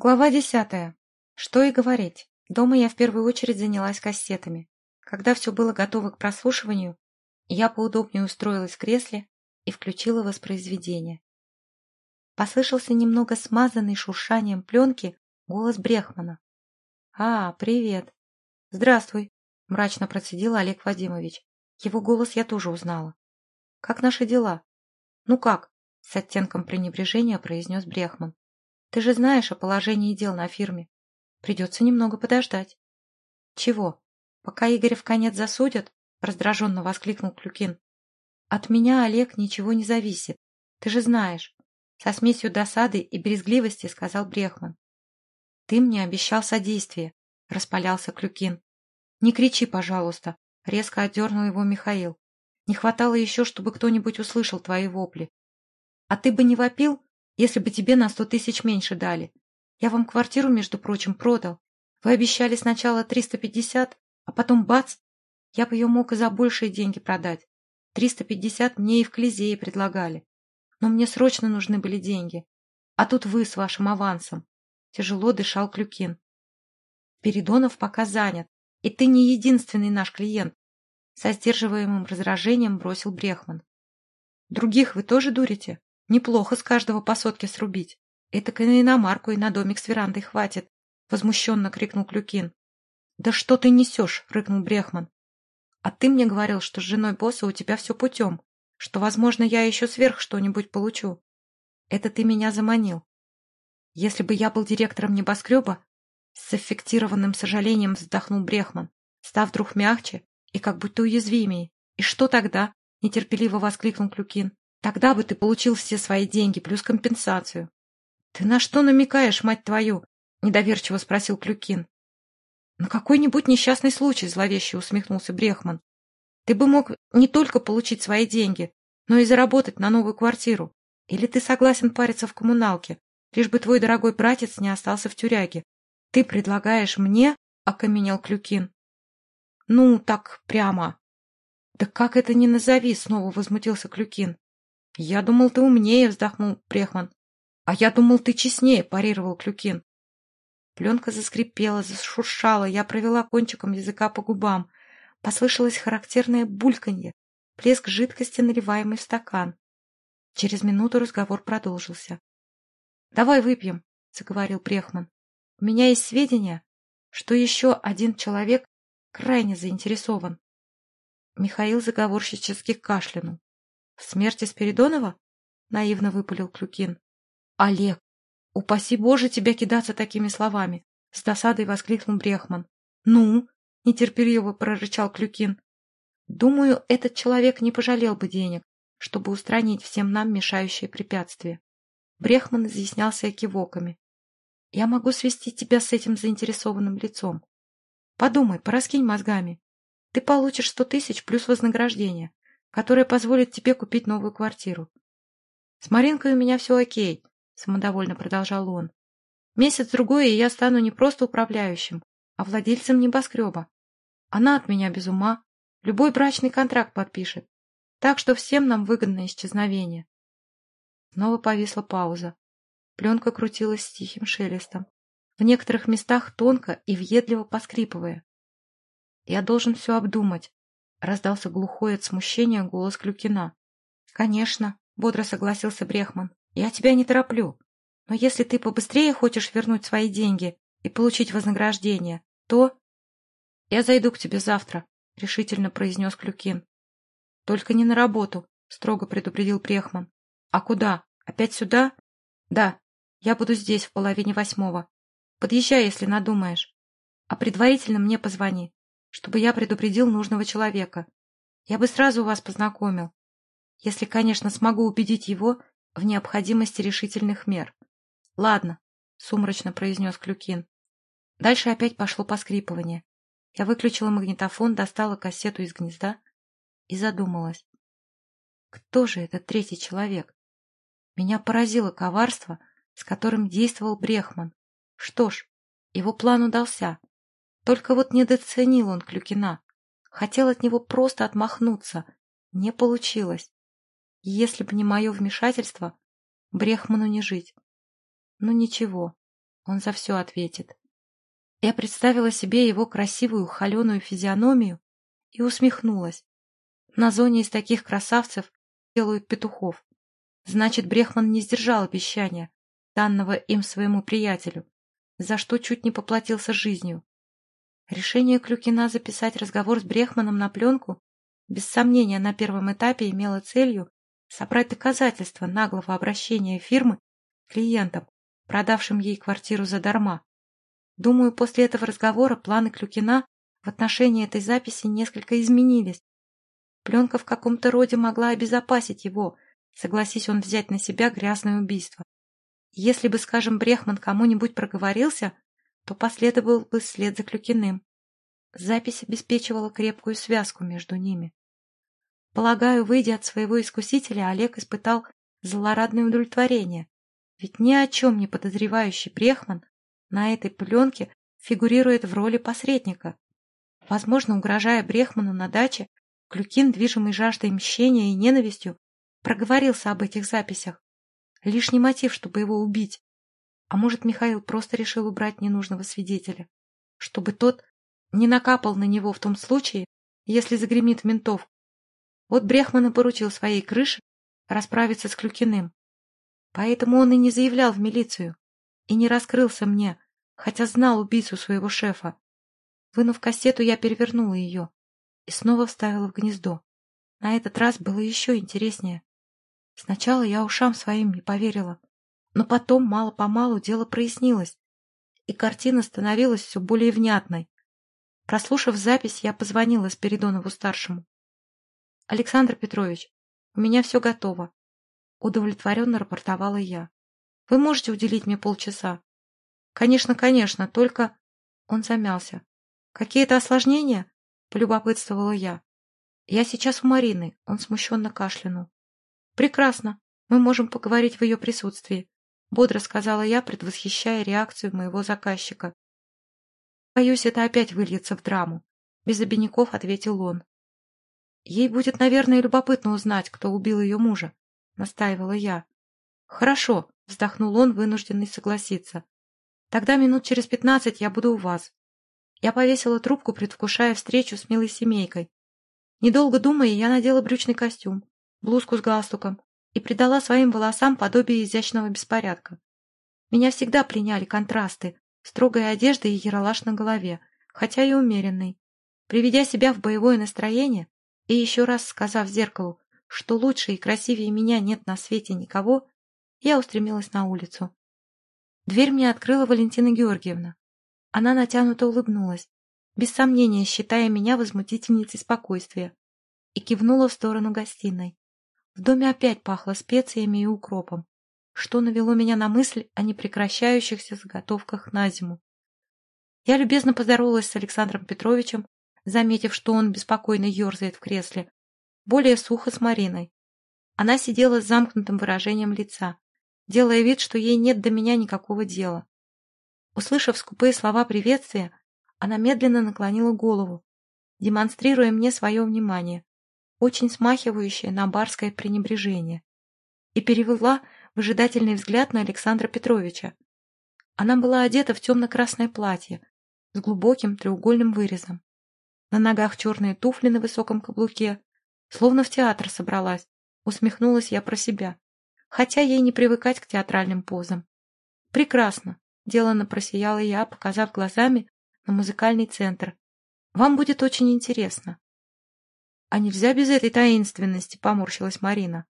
Глава десятая. Что и говорить. Дома я в первую очередь занялась кассетами. Когда все было готово к прослушиванию, я поудобнее устроилась в кресле и включила воспроизведение. Послышался немного смазанный шуршанием пленки голос Брехмана. «А, привет!» «Здравствуй!» — мрачно процедил Олег Вадимович. Его голос я тоже узнала. «Как наши дела?» «Ну как?» — с оттенком пренебрежения произнес Брехман. Ты же знаешь о положении дел на фирме. Придется немного подождать. Чего? Пока Игоря в конец засудят? Раздраженно воскликнул Клюкин. От меня, Олег, ничего не зависит. Ты же знаешь. Со смесью досады и брезгливости сказал Брехман. Ты мне обещал содействие, распалялся Клюкин. Не кричи, пожалуйста, резко отдернул его Михаил. Не хватало еще, чтобы кто-нибудь услышал твои вопли. А ты бы не вопил, если бы тебе на сто тысяч меньше дали. Я вам квартиру, между прочим, продал. Вы обещали сначала триста пятьдесят, а потом бац! Я бы ее мог и за большие деньги продать. Триста пятьдесят мне и в Клизее предлагали. Но мне срочно нужны были деньги. А тут вы с вашим авансом. Тяжело дышал Клюкин. Передонов пока занят, и ты не единственный наш клиент. Со сдерживаемым раздражением бросил Брехман. Других вы тоже дурите? Неплохо с каждого по сотке срубить. Это и на иномарку, и на домик с верандой хватит. Возмущенно крикнул Клюкин. Да что ты несешь? Рыкнул Брехман. А ты мне говорил, что с женой босса у тебя все путем, что, возможно, я еще сверх что-нибудь получу. Это ты меня заманил. Если бы я был директором небоскреба, с аффектированным сожалением вздохнул Брехман, став вдруг мягче и как будто уязвимее. И что тогда? Нетерпеливо воскликнул Клюкин. Тогда бы ты получил все свои деньги плюс компенсацию. — Ты на что намекаешь, мать твою? — недоверчиво спросил Клюкин. — На какой-нибудь несчастный случай, — зловеще усмехнулся Брехман. — Ты бы мог не только получить свои деньги, но и заработать на новую квартиру. Или ты согласен париться в коммуналке, лишь бы твой дорогой братец не остался в тюряге. Ты предлагаешь мне, — окаменел Клюкин. — Ну, так прямо. — Да как это ни назови, — снова возмутился Клюкин. «Я думал, ты умнее», — вздохнул Прехман. «А я думал, ты честнее», — парировал Клюкин. Пленка заскрипела, зашуршала, я провела кончиком языка по губам. Послышалось характерное бульканье, плеск жидкости, наливаемый в стакан. Через минуту разговор продолжился. — Давай выпьем, — заговорил Прехман. — У меня есть сведения, что еще один человек крайне заинтересован. Михаил заговорщически кашлянул. В смерти Спиридонова? Наивно выпалил Клюкин. Олег, упаси Боже тебя кидаться такими словами! С досадой воскликнул Брехман. Ну? Нетерпеливо прорычал Клюкин. Думаю, этот человек не пожалел бы денег, чтобы устранить всем нам мешающие препятствия. Брехман изъяснялся кивоками. Я могу свести тебя с этим заинтересованным лицом. Подумай, пораскинь мозгами. Ты получишь сто тысяч плюс вознаграждение которая позволит тебе купить новую квартиру. С Маринкой у меня все окей, самодовольно продолжал он. Месяц-другой, и я стану не просто управляющим, а владельцем небоскреба. Она от меня без ума, любой брачный контракт подпишет. Так что всем нам выгодно исчезновение. Снова повисла пауза. Пленка крутилась с тихим шелестом, в некоторых местах тонко и въедливо поскрипывая. Я должен все обдумать, — раздался глухой от смущения голос Клюкина. — Конечно, — бодро согласился Брехман. — Я тебя не тороплю. Но если ты побыстрее хочешь вернуть свои деньги и получить вознаграждение, то... — Я зайду к тебе завтра, — решительно произнес Клюкин. — Только не на работу, — строго предупредил Брехман. — А куда? Опять сюда? — Да, я буду здесь в половине восьмого. Подъезжай, если надумаешь. А предварительно мне позвони чтобы я предупредил нужного человека. Я бы сразу вас познакомил, если, конечно, смогу убедить его в необходимости решительных мер. — Ладно, — сумрачно произнес Клюкин. Дальше опять пошло поскрипывание. Я выключила магнитофон, достала кассету из гнезда и задумалась. Кто же этот третий человек? Меня поразило коварство, с которым действовал Брехман. Что ж, его план удался. Только вот недооценил он Клюкина. Хотел от него просто отмахнуться. Не получилось. Если бы не мое вмешательство, Брехману не жить. Ну ничего, Он за все ответит. Я представила себе его красивую холеную физиономию и усмехнулась. На зоне из таких красавцев делают петухов. Значит, Брехман не сдержал обещания, данного им своему приятелю, за что чуть не поплатился жизнью. Решение Клюкина записать разговор с Брехманом на пленку без сомнения на первом этапе имело целью собрать доказательства наглого обращения фирмы клиентам, продавшим ей квартиру задарма. Думаю, после этого разговора планы Клюкина в отношении этой записи несколько изменились. Пленка в каком-то роде могла обезопасить его, согласись он взять на себя грязное убийство. Если бы, скажем, Брехман кому-нибудь проговорился, то последовал бы след за Клюкиным. Запись обеспечивала крепкую связку между ними. Полагаю, выйдя от своего искусителя, Олег испытал злорадное удовлетворение, ведь ни о чем не подозревающий Брехман на этой пленке фигурирует в роли посредника. Возможно, угрожая Брехману на даче, Клюкин, движимый жаждой мщения и ненавистью, проговорился об этих записях. Лишний мотив, чтобы его убить. А может, Михаил просто решил убрать ненужного свидетеля, чтобы тот не накапал на него в том случае, если загремит в. Вот Брехман и поручил своей крыше расправиться с Клюкиным. Поэтому он и не заявлял в милицию, и не раскрылся мне, хотя знал убийцу своего шефа. Вынув кассету, я перевернула ее и снова вставила в гнездо. На этот раз было еще интереснее. Сначала я ушам своим не поверила, но потом мало-помалу дело прояснилось, и картина становилась все более внятной. Прослушав запись, я позвонила Спиридонову-старшему. — Александр Петрович, у меня все готово. Удовлетворенно рапортовала я. — Вы можете уделить мне полчаса? — Конечно, конечно, только... Он замялся. — Какие-то осложнения? — полюбопытствовала я. — Я сейчас у Марины. Он смущенно кашлянул. — Прекрасно. Мы можем поговорить в ее присутствии. — бодро сказала я, предвосхищая реакцию моего заказчика. Боюсь, это опять выльется в драму. Без обиняков ответил он. Ей будет, наверное, любопытно узнать, кто убил ее мужа, настаивала я. Хорошо, вздохнул он, вынужденный согласиться. Тогда минут через пятнадцать я буду у вас. Я повесила трубку, предвкушая встречу с милой семейкой. Недолго думая, я надела брючный костюм, блузку с галстуком и придала своим волосам подобие изящного беспорядка. Меня всегда пленяли контрасты, строгая одежда и яролаж на голове, хотя и умеренный. Приведя себя в боевое настроение и еще раз сказав зеркалу, что лучше и красивее меня нет на свете никого, я устремилась на улицу. Дверь мне открыла Валентина Георгиевна. Она натянуто улыбнулась, без сомнения считая меня возмутительницей спокойствия, и кивнула в сторону гостиной. В доме опять пахло специями и укропом что навело меня на мысль о непрекращающихся заготовках на зиму. Я любезно поздоровалась с Александром Петровичем, заметив, что он беспокойно ерзает в кресле, более сухо с Мариной. Она сидела с замкнутым выражением лица, делая вид, что ей нет до меня никакого дела. Услышав скупые слова приветствия, она медленно наклонила голову, демонстрируя мне свое внимание, очень смахивающее на барское пренебрежение, и перевела выжидательный взгляд на Александра Петровича. Она была одета в темно-красное платье с глубоким треугольным вырезом. На ногах черные туфли на высоком каблуке, словно в театр собралась, усмехнулась я про себя, хотя ей не привыкать к театральным позам. Прекрасно, делано просияла я, показав глазами на музыкальный центр. Вам будет очень интересно. А нельзя без этой таинственности, поморщилась Марина.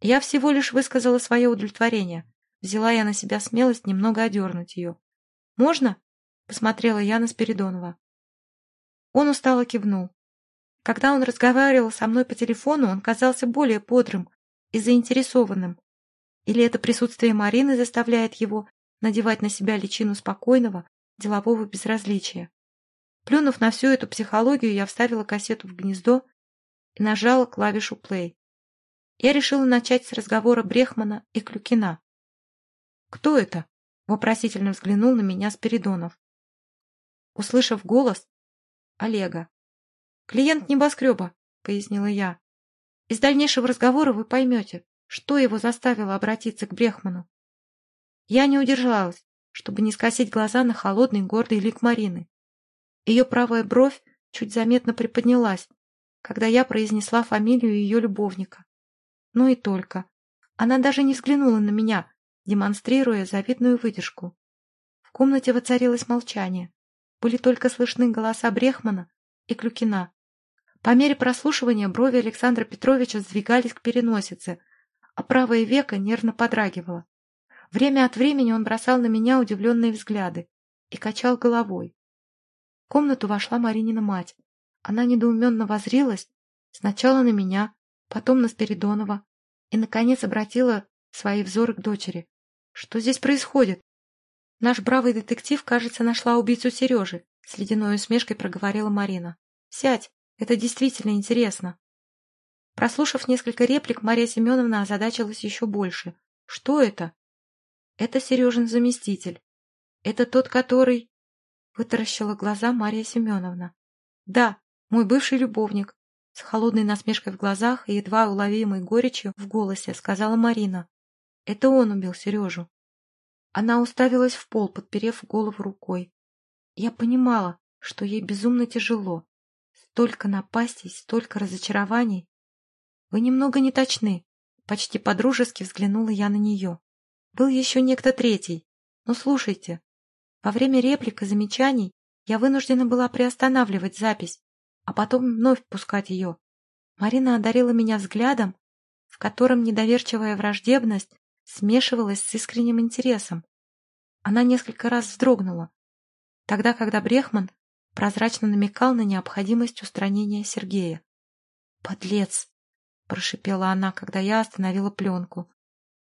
Я всего лишь высказала свое удовлетворение. Взяла я на себя смелость немного одернуть ее. «Можно?» — посмотрела я на Спиридонова. Он устало кивнул. Когда он разговаривал со мной по телефону, он казался более бодрым и заинтересованным. Или это присутствие Марины заставляет его надевать на себя личину спокойного, делового безразличия. Плюнув на всю эту психологию, я вставила кассету в гнездо и нажала клавишу «плей» я решила начать с разговора Брехмана и Клюкина. «Кто это?» — вопросительно взглянул на меня Спиридонов. Услышав голос, Олега. «Клиент небоскреба», — пояснила я. «Из дальнейшего разговора вы поймете, что его заставило обратиться к Брехману». Я не удержалась, чтобы не скосить глаза на холодный гордый лик Марины. Ее правая бровь чуть заметно приподнялась, когда я произнесла фамилию ее любовника. Ну и только. Она даже не взглянула на меня, демонстрируя завидную выдержку. В комнате воцарилось молчание. Были только слышны голоса Брехмана и Клюкина. По мере прослушивания брови Александра Петровича сдвигались к переносице, а правое веко нервно подрагивало. Время от времени он бросал на меня удивленные взгляды и качал головой. В комнату вошла Маринина мать. Она недоуменно возрилась сначала на меня, потом на Спиридонова и, наконец, обратила свои взоры к дочери. Что здесь происходит? Наш бравый детектив, кажется, нашла убийцу Сережи, с ледяной усмешкой проговорила Марина. Сядь, это действительно интересно. Прослушав несколько реплик, Мария Семеновна озадачилась еще больше. Что это? Это Сережин заместитель. Это тот, который... Вытаращила глаза Мария Семеновна. Да, мой бывший любовник. С холодной насмешкой в глазах и едва уловимой горечью в голосе сказала Марина. Это он убил Сережу. Она уставилась в пол, подперев голову рукой. Я понимала, что ей безумно тяжело. Столько напастей, столько разочарований. Вы немного не точны. Почти подружески взглянула я на нее. Был еще некто третий. Но слушайте. Во время реплик и замечаний я вынуждена была приостанавливать запись, а потом вновь пускать ее. Марина одарила меня взглядом, в котором недоверчивая враждебность смешивалась с искренним интересом. Она несколько раз вздрогнула, тогда, когда Брехман прозрачно намекал на необходимость устранения Сергея. «Подлец!» — прошипела она, когда я остановила пленку.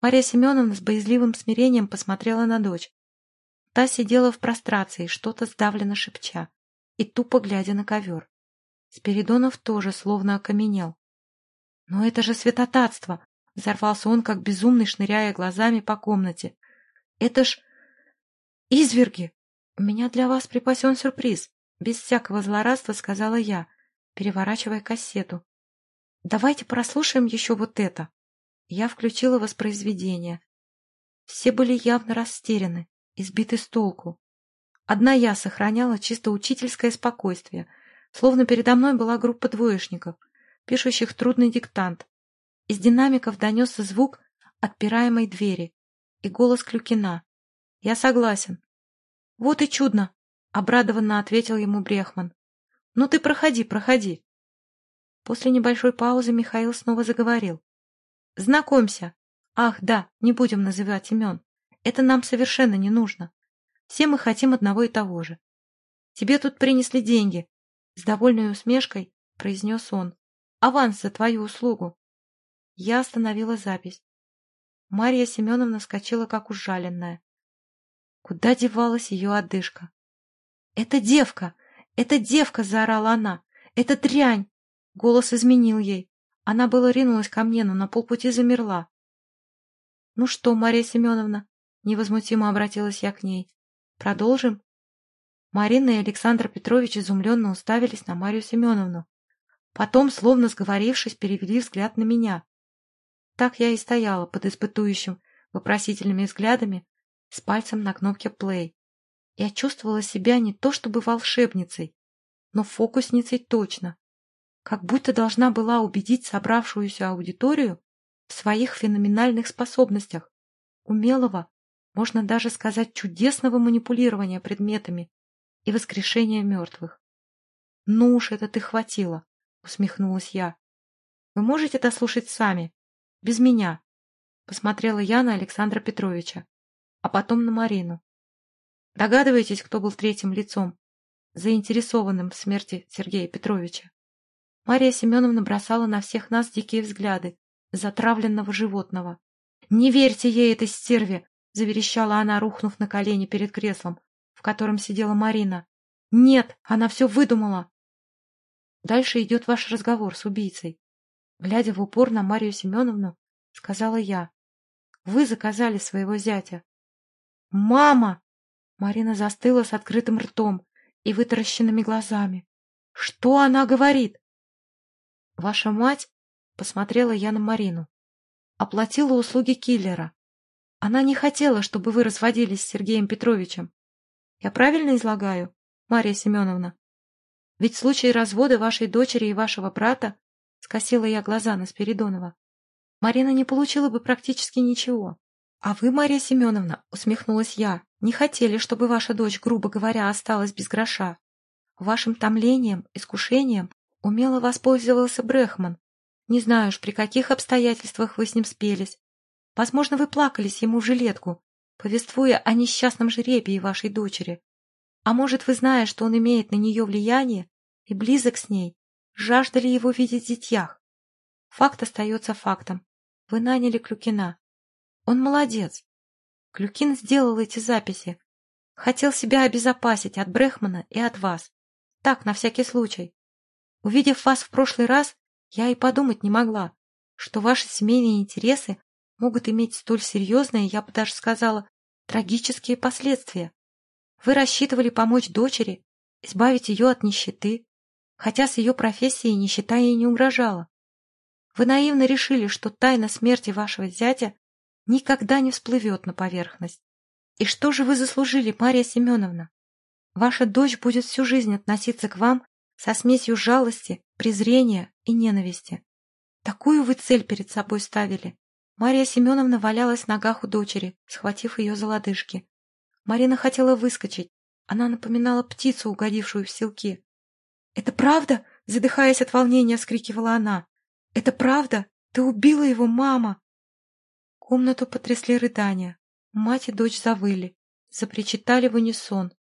Мария Семеновна с боязливым смирением посмотрела на дочь. Та сидела в прострации, что-то сдавленно шепча, и тупо глядя на ковер. Спиридонов тоже словно окаменел. «Но это же святотатство!» — взорвался он, как безумный, шныряя глазами по комнате. «Это ж... изверги! У меня для вас припасен сюрприз!» Без всякого злорадства сказала я, переворачивая кассету. «Давайте прослушаем еще вот это». Я включила воспроизведение. Все были явно растеряны, избиты с толку. Одна я сохраняла чисто учительское спокойствие, словно передо мной была группа двоечников, пишущих трудный диктант. Из динамиков донесся звук отпираемой двери и голос Клюкина. «Я согласен». «Вот и чудно!» Обрадованно ответил ему Брехман. «Ну ты проходи, проходи». После небольшой паузы Михаил снова заговорил. «Знакомься. Ах, да, не будем называть имен. Это нам совершенно не нужно. Все мы хотим одного и того же. Тебе тут принесли деньги. С довольной усмешкой произнес он. Аванс за твою услугу. Я остановила запись. Марья Семеновна вскочила, как ужаленная. Куда девалась ее одышка? «Это девка! Это девка!» — заорала она. «Это дрянь!» Голос изменил ей. Она было ринулась ко мне, но на полпути замерла. «Ну что, Мария Семеновна?» — невозмутимо обратилась я к ней. «Продолжим?» Марина и Александр Петрович изумленно уставились на Марию Семеновну. Потом, словно сговорившись, перевели взгляд на меня. Так я и стояла под испытующим, вопросительными взглядами, с пальцем на кнопке «плей». Я чувствовала себя не то чтобы волшебницей, но фокусницей точно. Как будто должна была убедить собравшуюся аудиторию в своих феноменальных способностях, умелого, можно даже сказать, чудесного манипулирования предметами и воскрешения мертвых. «Ну уж это ты хватило», — усмехнулась я. «Вы можете это слушать сами, без меня?» Посмотрела я на Александра Петровича, а потом на Марину. Догадываетесь, кто был третьим лицом, заинтересованным в смерти Сергея Петровича? Мария Семеновна бросала на всех нас дикие взгляды затравленного животного. «Не верьте ей, этой стерве!» — заверещала она, рухнув на колени перед креслом, в котором сидела Марина. «Нет, она все выдумала!» Дальше идет ваш разговор с убийцей. Глядя в упор на Марию Семеновну, сказала я. Вы заказали своего зятя. «Мама!» Марина застыла с открытым ртом и вытаращенными глазами. «Что она говорит?» «Ваша мать...» — посмотрела я на Марину. «Оплатила услуги киллера. Она не хотела, чтобы вы разводились с Сергеем Петровичем. Я правильно излагаю, Марья Семеновна? Ведь в случае развода вашей дочери и вашего брата, скосила я глаза на Спиридонова, Марина не получила бы практически ничего. А вы, Марья Семеновна, усмехнулась я, не хотели, чтобы ваша дочь, грубо говоря, осталась без гроша. Вашим томлением, искушением умело воспользовался Брехман. Не знаю уж, при каких обстоятельствах вы с ним спелись. Возможно, вы плакались ему в жилетку, повествуя о несчастном жребии вашей дочери. А может, вы, зная, что он имеет на нее влияние и близок с ней, жаждали его видеть в детях. Факт остается фактом. Вы наняли Клюкина. Он молодец. Клюкин сделал эти записи. Хотел себя обезопасить от Брехмана и от вас. Так, на всякий случай. Увидев вас в прошлый раз, я и подумать не могла, что ваши семейные интересы могут иметь столь серьезные, я бы даже сказала, трагические последствия. Вы рассчитывали помочь дочери, избавить ее от нищеты, хотя с ее профессией нищета ей не угрожала. Вы наивно решили, что тайна смерти вашего зятя никогда не всплывет на поверхность. И что же вы заслужили, Мария Семеновна? Ваша дочь будет всю жизнь относиться к вам со смесью жалости, презрения и ненависти. Такую вы цель перед собой ставили. Мария Семеновна валялась в ногах у дочери, схватив ее за лодыжки. Марина хотела выскочить. Она напоминала птицу, угодившую в селки. «Это правда?» — задыхаясь от волнения, вскрикивала она. «Это правда? Ты убила его, мама!» Комнату потрясли рыдания. Мать и дочь завыли, запричитали в унисон.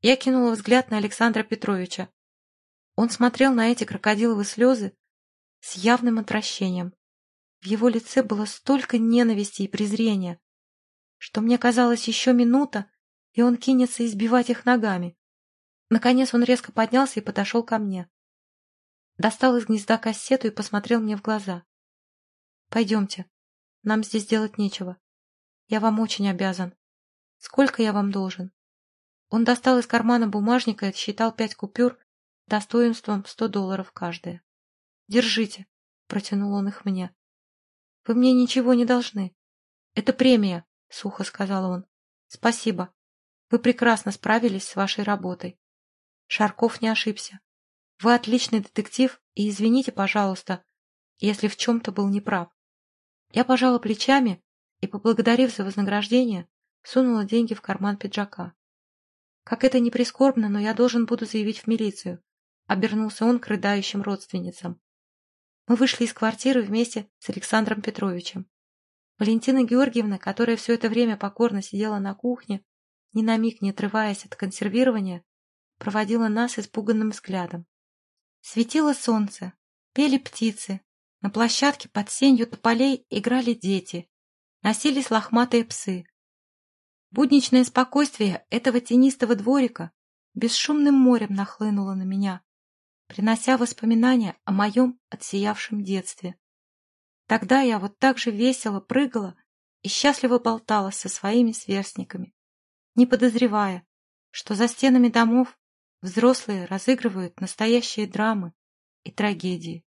Я кинула взгляд на Александра Петровича. Он смотрел на эти крокодиловые слезы с явным отвращением. В его лице было столько ненависти и презрения, что мне казалось еще минута, и он кинется избивать их ногами. Наконец он резко поднялся и подошел ко мне. Достал из гнезда кассету и посмотрел мне в глаза. «Пойдемте. Нам здесь делать нечего. Я вам очень обязан. Сколько я вам должен?» Он достал из кармана бумажника и отсчитал пять купюр достоинством сто долларов каждая. «Держите», — протянул он их мне. «Вы мне ничего не должны. Это премия, — сухо сказал он. — Спасибо. Вы прекрасно справились с вашей работой. Шарков не ошибся. Вы отличный детектив, и извините, пожалуйста, если в чем-то был неправ. Я пожала плечами и, поблагодарив за вознаграждение, сунула деньги в карман пиджака. Как это не прискорбно, но я должен буду заявить в милицию. Обернулся он к рыдающим родственницам. Мы вышли из квартиры вместе с Александром Петровичем. Валентина Георгиевна, которая все это время покорно сидела на кухне, ни на миг не отрываясь от консервирования, проводила нас испуганным взглядом. Светило солнце, пели птицы, на площадке под сенью тополей играли дети, носились лохматые псы. Будничное спокойствие этого тенистого дворика бесшумным морем нахлынуло на меня, принося воспоминания о моем отсиявшем детстве. Тогда я вот так же весело прыгала и счастливо болталась со своими сверстниками, не подозревая, что за стенами домов взрослые разыгрывают настоящие драмы и трагедии.